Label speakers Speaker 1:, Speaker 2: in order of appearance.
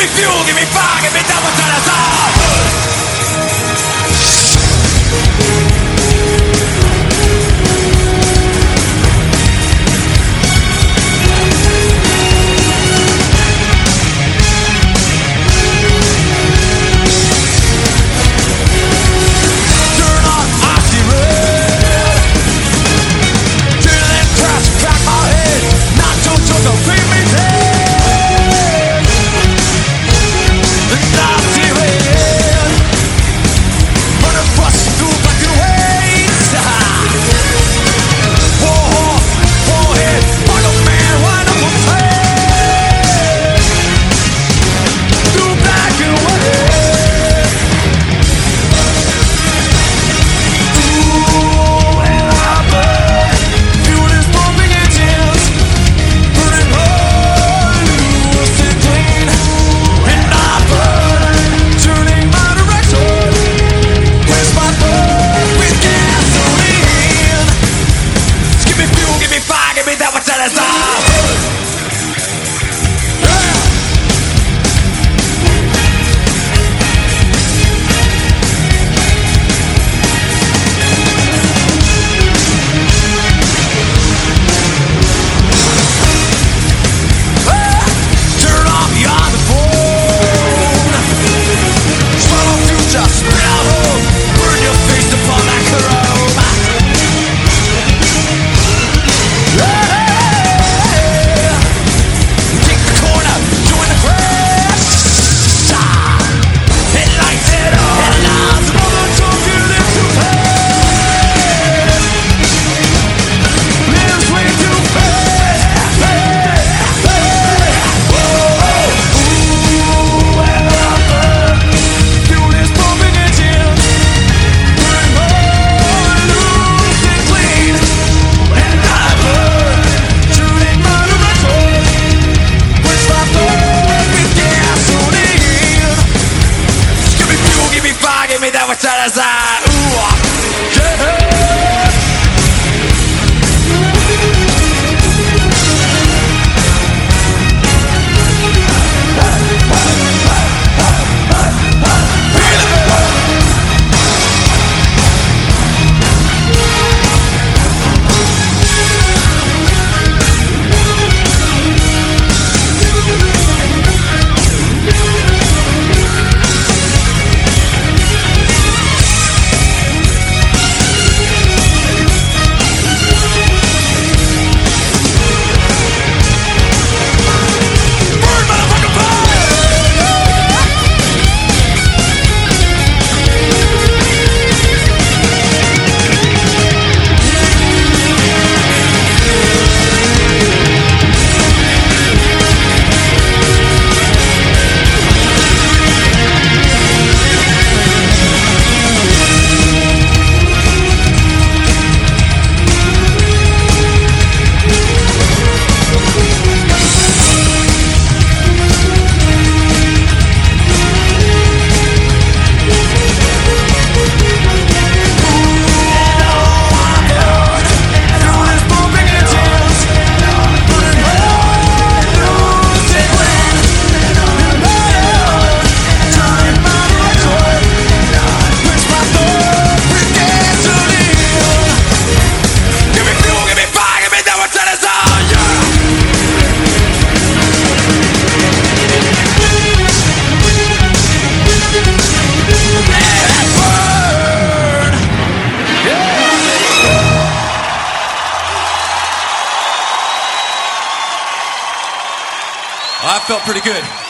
Speaker 1: Give me fuel, give me fire, give me double to the top. César!
Speaker 2: I felt pretty good.